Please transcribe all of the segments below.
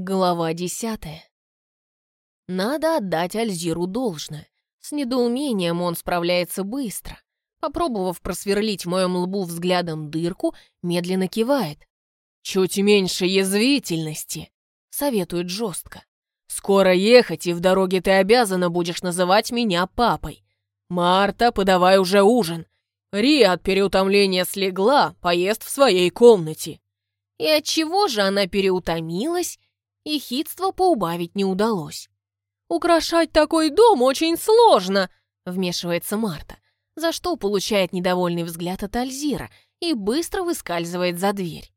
Глава десятая. Надо отдать Альзиру должное. С недоумением он справляется быстро. Попробовав просверлить в моем лбу взглядом дырку, медленно кивает. «Чуть меньше язвительности», — советует жестко. «Скоро ехать, и в дороге ты обязана будешь называть меня папой. Марта, подавай уже ужин. Риа от переутомления слегла, поест в своей комнате». И от чего же она переутомилась? И хитства поубавить не удалось. «Украшать такой дом очень сложно!» — вмешивается Марта, за что получает недовольный взгляд от Альзира и быстро выскальзывает за дверь.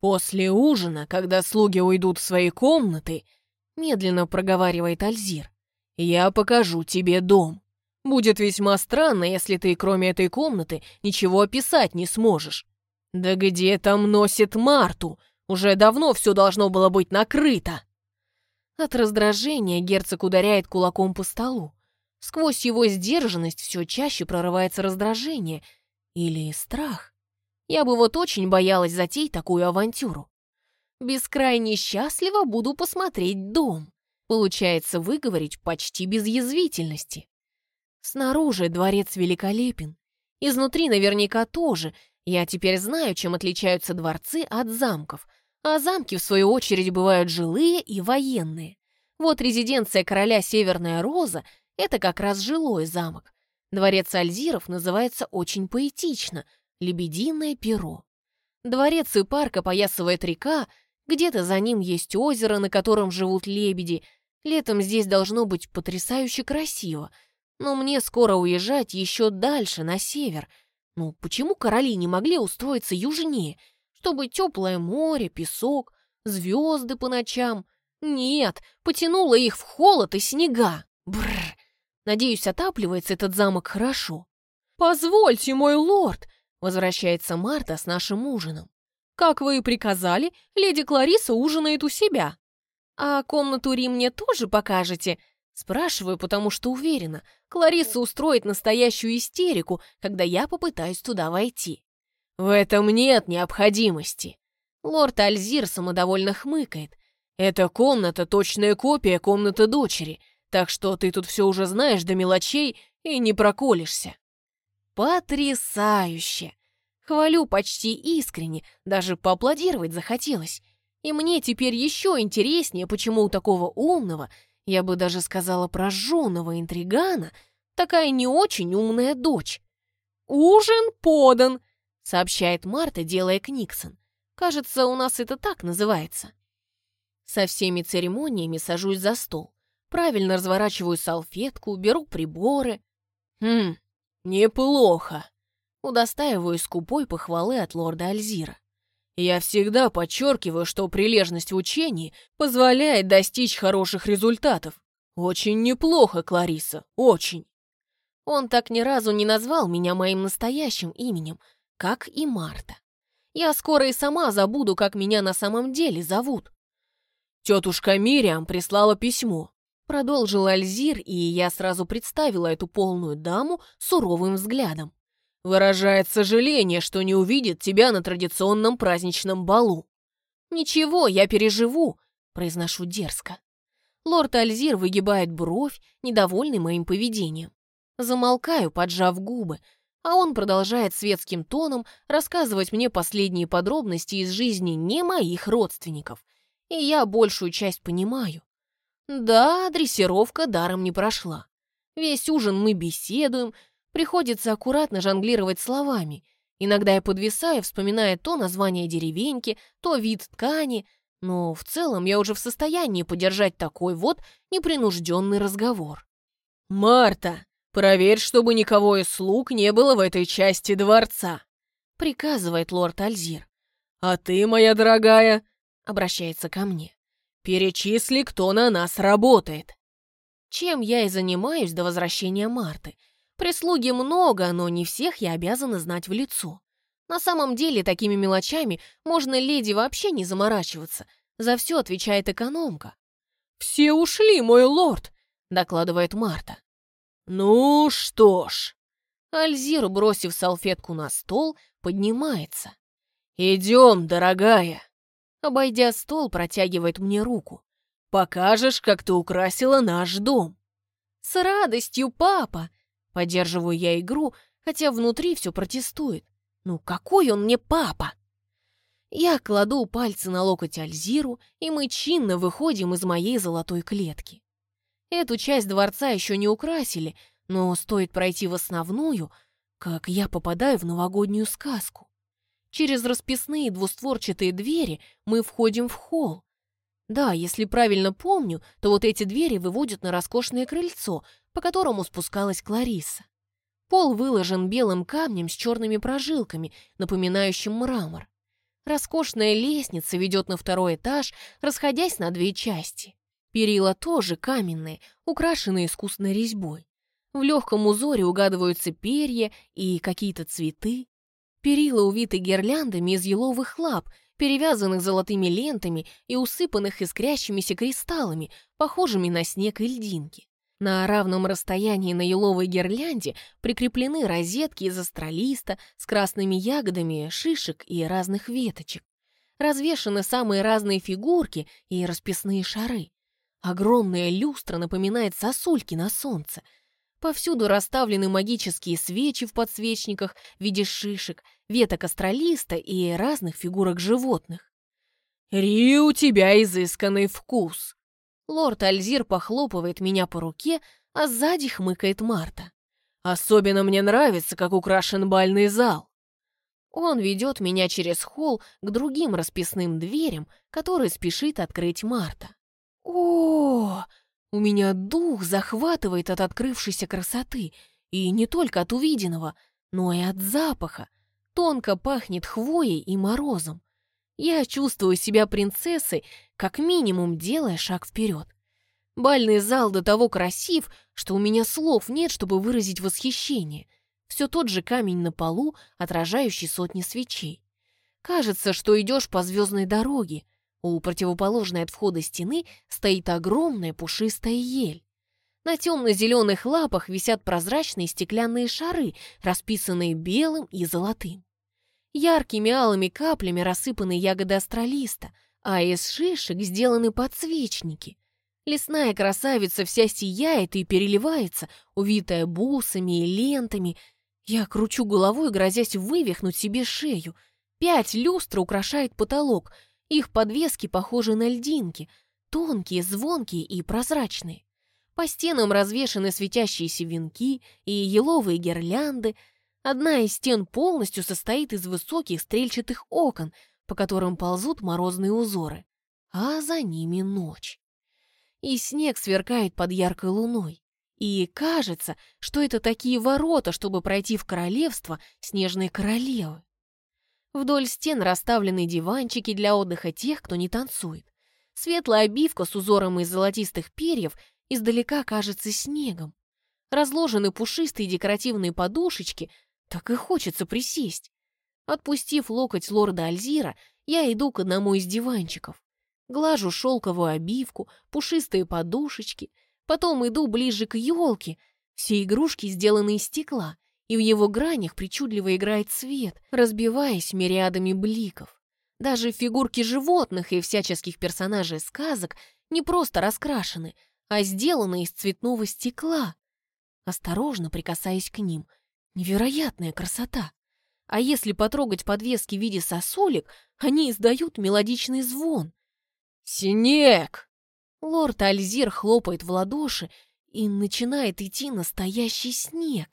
«После ужина, когда слуги уйдут в свои комнаты», — медленно проговаривает Альзир, «я покажу тебе дом. Будет весьма странно, если ты, кроме этой комнаты, ничего описать не сможешь. Да где там носит Марту? Уже давно все должно было быть накрыто. От раздражения герцог ударяет кулаком по столу. Сквозь его сдержанность все чаще прорывается раздражение или страх. Я бы вот очень боялась затеять такую авантюру. Бескрайне счастливо буду посмотреть дом. Получается выговорить почти без язвительности. Снаружи дворец великолепен. Изнутри наверняка тоже. Я теперь знаю, чем отличаются дворцы от замков — а замки, в свою очередь, бывают жилые и военные. Вот резиденция короля Северная Роза — это как раз жилой замок. Дворец Альзиров называется очень поэтично — Лебединое перо. Дворец и парк опоясывает река, где-то за ним есть озеро, на котором живут лебеди. Летом здесь должно быть потрясающе красиво. Но мне скоро уезжать еще дальше, на север. Ну, почему короли не могли устроиться южнее — чтобы теплое море, песок, звезды по ночам. Нет, потянуло их в холод и снега. Бррр. Надеюсь, отапливается этот замок хорошо. «Позвольте, мой лорд!» — возвращается Марта с нашим ужином. «Как вы и приказали, леди Клариса ужинает у себя. А комнату Ри мне тоже покажете?» Спрашиваю, потому что уверена, Клариса устроит настоящую истерику, когда я попытаюсь туда войти. «В этом нет необходимости!» Лорд Альзир самодовольно хмыкает. «Эта комната — точная копия комнаты дочери, так что ты тут все уже знаешь до мелочей и не проколешься». «Потрясающе!» Хвалю почти искренне, даже поаплодировать захотелось. И мне теперь еще интереснее, почему у такого умного, я бы даже сказала прожженного интригана, такая не очень умная дочь. «Ужин подан!» Сообщает Марта, делая книксон. Кажется, у нас это так называется. Со всеми церемониями сажусь за стол. Правильно разворачиваю салфетку, беру приборы. Хм, неплохо. Удостаиваю скупой похвалы от лорда Альзира. Я всегда подчеркиваю, что прилежность в учении позволяет достичь хороших результатов. Очень неплохо, Клариса, очень. Он так ни разу не назвал меня моим настоящим именем, как и Марта. Я скоро и сама забуду, как меня на самом деле зовут. Тетушка Мириам прислала письмо. Продолжил Альзир, и я сразу представила эту полную даму суровым взглядом. Выражает сожаление, что не увидит тебя на традиционном праздничном балу. «Ничего, я переживу», — произношу дерзко. Лорд Альзир выгибает бровь, недовольный моим поведением. Замолкаю, поджав губы, а он продолжает светским тоном рассказывать мне последние подробности из жизни не моих родственников. И я большую часть понимаю. Да, дрессировка даром не прошла. Весь ужин мы беседуем, приходится аккуратно жонглировать словами. Иногда я подвисаю, вспоминая то название деревеньки, то вид ткани, но в целом я уже в состоянии поддержать такой вот непринужденный разговор. «Марта!» «Проверь, чтобы никого из слуг не было в этой части дворца», — приказывает лорд Альзир. «А ты, моя дорогая», — обращается ко мне, — «перечисли, кто на нас работает». Чем я и занимаюсь до возвращения Марты. Прислуги много, но не всех я обязана знать в лицо. На самом деле, такими мелочами можно леди вообще не заморачиваться. За все отвечает экономка. «Все ушли, мой лорд», — докладывает Марта. «Ну что ж...» Альзир, бросив салфетку на стол, поднимается. «Идем, дорогая!» Обойдя стол, протягивает мне руку. «Покажешь, как ты украсила наш дом». «С радостью, папа!» Поддерживаю я игру, хотя внутри все протестует. «Ну какой он мне папа?» Я кладу пальцы на локоть Альзиру, и мы чинно выходим из моей золотой клетки. Эту часть дворца еще не украсили, но стоит пройти в основную, как я попадаю в новогоднюю сказку. Через расписные двустворчатые двери мы входим в холл. Да, если правильно помню, то вот эти двери выводят на роскошное крыльцо, по которому спускалась Клариса. Пол выложен белым камнем с черными прожилками, напоминающим мрамор. Роскошная лестница ведет на второй этаж, расходясь на две части. Перила тоже каменные, украшенные искусной резьбой. В легком узоре угадываются перья и какие-то цветы. Перила увиты гирляндами из еловых лап, перевязанных золотыми лентами и усыпанных искрящимися кристаллами, похожими на снег и льдинки. На равном расстоянии на еловой гирлянде прикреплены розетки из астролиста с красными ягодами, шишек и разных веточек. Развешаны самые разные фигурки и расписные шары. Огромная люстра напоминает сосульки на солнце. Повсюду расставлены магические свечи в подсвечниках в виде шишек, веток астролиста и разных фигурок животных. «Ри, у тебя изысканный вкус!» Лорд Альзир похлопывает меня по руке, а сзади хмыкает Марта. «Особенно мне нравится, как украшен бальный зал». Он ведет меня через холл к другим расписным дверям, которые спешит открыть Марта. О, у меня дух захватывает от открывшейся красоты, и не только от увиденного, но и от запаха. Тонко пахнет хвоей и морозом. Я чувствую себя принцессой, как минимум делая шаг вперед. Бальный зал до того красив, что у меня слов нет, чтобы выразить восхищение. Все тот же камень на полу, отражающий сотни свечей. Кажется, что идешь по звездной дороге. У противоположной от входа стены стоит огромная пушистая ель. На темно-зеленых лапах висят прозрачные стеклянные шары, расписанные белым и золотым. Яркими алыми каплями рассыпаны ягоды астролиста, а из шишек сделаны подсвечники. Лесная красавица вся сияет и переливается, увитая бусами и лентами. Я кручу головой, грозясь вывихнуть себе шею. Пять люстр украшает потолок. Их подвески похожи на льдинки, тонкие, звонкие и прозрачные. По стенам развешаны светящиеся венки и еловые гирлянды — Одна из стен полностью состоит из высоких стрельчатых окон, по которым ползут морозные узоры, а за ними ночь. И снег сверкает под яркой луной. И кажется, что это такие ворота, чтобы пройти в королевство снежной королевы. Вдоль стен расставлены диванчики для отдыха тех, кто не танцует. Светлая обивка с узором из золотистых перьев издалека кажется снегом. Разложены пушистые декоративные подушечки, так и хочется присесть. Отпустив локоть лорда Альзира, я иду к одному из диванчиков. Глажу шелковую обивку, пушистые подушечки, потом иду ближе к елке. Все игрушки сделаны из стекла, и в его гранях причудливо играет свет, разбиваясь мириадами бликов. Даже фигурки животных и всяческих персонажей сказок не просто раскрашены, а сделаны из цветного стекла. Осторожно прикасаясь к ним — Невероятная красота! А если потрогать подвески в виде сосулек, они издают мелодичный звон. «Снег!» Лорд Альзир хлопает в ладоши, и начинает идти настоящий снег.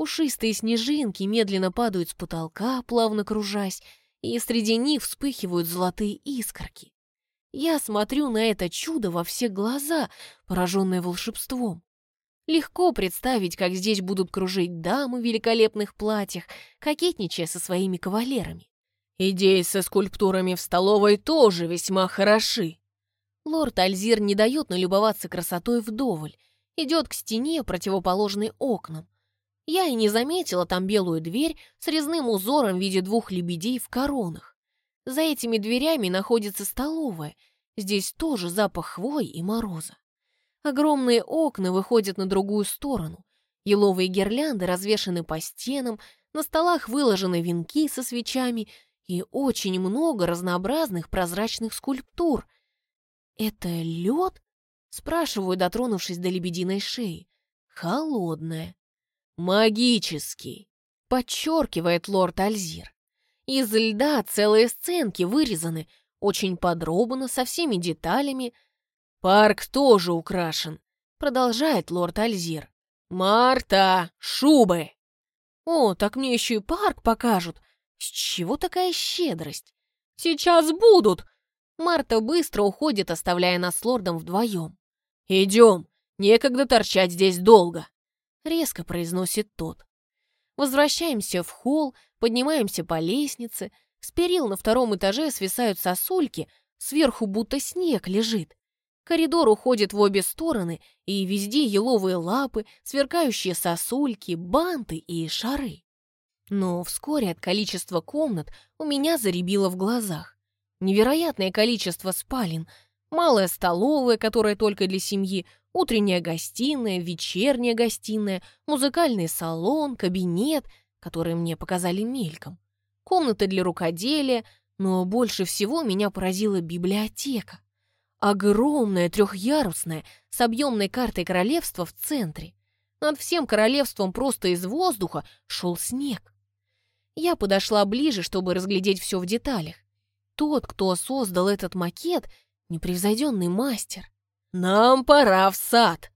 Пушистые снежинки медленно падают с потолка, плавно кружась, и среди них вспыхивают золотые искорки. Я смотрю на это чудо во все глаза, пораженное волшебством. Легко представить, как здесь будут кружить дамы в великолепных платьях, кокетничая со своими кавалерами. Идеи со скульптурами в столовой тоже весьма хороши. Лорд Альзир не дает налюбоваться красотой вдоволь, идет к стене, противоположной окнам. Я и не заметила там белую дверь с резным узором в виде двух лебедей в коронах. За этими дверями находится столовая. Здесь тоже запах хвой и мороза. Огромные окна выходят на другую сторону. Еловые гирлянды развешаны по стенам, на столах выложены венки со свечами, и очень много разнообразных прозрачных скульптур. «Это лед?» — спрашиваю, дотронувшись до лебединой шеи. «Холодная». «Магический», — подчеркивает лорд Альзир. Из льда целые сценки вырезаны, очень подробно, со всеми деталями. Парк тоже украшен, продолжает лорд Альзир. «Марта! Шубы!» «О, так мне еще и парк покажут! С чего такая щедрость?» «Сейчас будут!» Марта быстро уходит, оставляя нас с лордом вдвоем. «Идем, некогда торчать здесь долго!» Резко произносит тот. Возвращаемся в холл, поднимаемся по лестнице. С перил на втором этаже свисают сосульки, сверху будто снег лежит. Коридор уходит в обе стороны, и везде еловые лапы, сверкающие сосульки, банты и шары. Но вскоре от количества комнат у меня заребило в глазах. Невероятное количество спален, малая столовая, которая только для семьи, утренняя гостиная, вечерняя гостиная, музыкальный салон, кабинет, который мне показали мельком, комната для рукоделия, но больше всего меня поразила библиотека. Огромная, трехъярусная, с объемной картой королевства в центре. Над всем королевством просто из воздуха шел снег. Я подошла ближе, чтобы разглядеть все в деталях. Тот, кто создал этот макет, непревзойденный мастер. «Нам пора в сад!»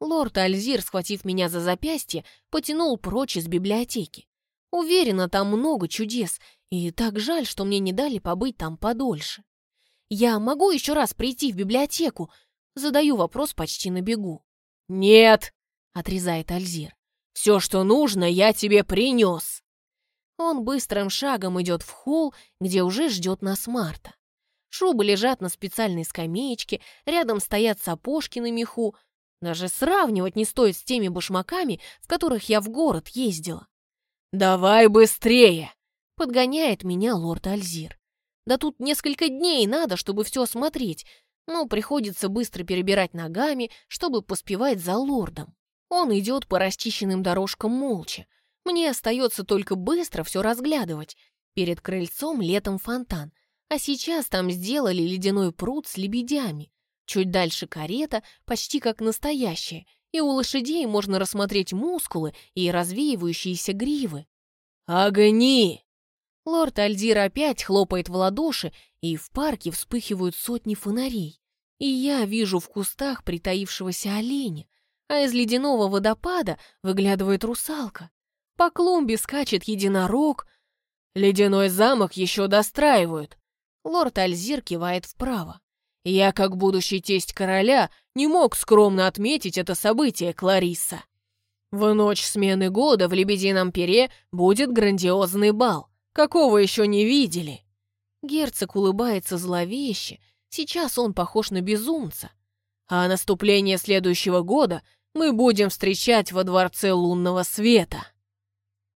Лорд Альзир, схватив меня за запястье, потянул прочь из библиотеки. Уверена, там много чудес, и так жаль, что мне не дали побыть там подольше. «Я могу еще раз прийти в библиотеку?» Задаю вопрос почти на бегу. «Нет!» — отрезает Альзир. «Все, что нужно, я тебе принес!» Он быстрым шагом идет в холл, где уже ждет нас Марта. Шубы лежат на специальной скамеечке, рядом стоят сапожки на меху. Даже сравнивать не стоит с теми башмаками, в которых я в город ездила. «Давай быстрее!» — подгоняет меня лорд Альзир. Да тут несколько дней надо, чтобы все осмотреть, но приходится быстро перебирать ногами, чтобы поспевать за лордом. Он идет по расчищенным дорожкам молча. Мне остается только быстро все разглядывать. Перед крыльцом летом фонтан, а сейчас там сделали ледяной пруд с лебедями. Чуть дальше карета, почти как настоящая, и у лошадей можно рассмотреть мускулы и развеивающиеся гривы. «Огни!» Лорд Альдир опять хлопает в ладоши, и в парке вспыхивают сотни фонарей. И я вижу в кустах притаившегося оленя, а из ледяного водопада выглядывает русалка. По клумбе скачет единорог. Ледяной замок еще достраивают. Лорд Альзир кивает вправо. Я, как будущий тесть короля, не мог скромно отметить это событие, Кларисса. В ночь смены года в Лебедином Пере будет грандиозный бал. Какого еще не видели?» Герцог улыбается зловеще. Сейчас он похож на безумца. А наступление следующего года мы будем встречать во Дворце Лунного Света.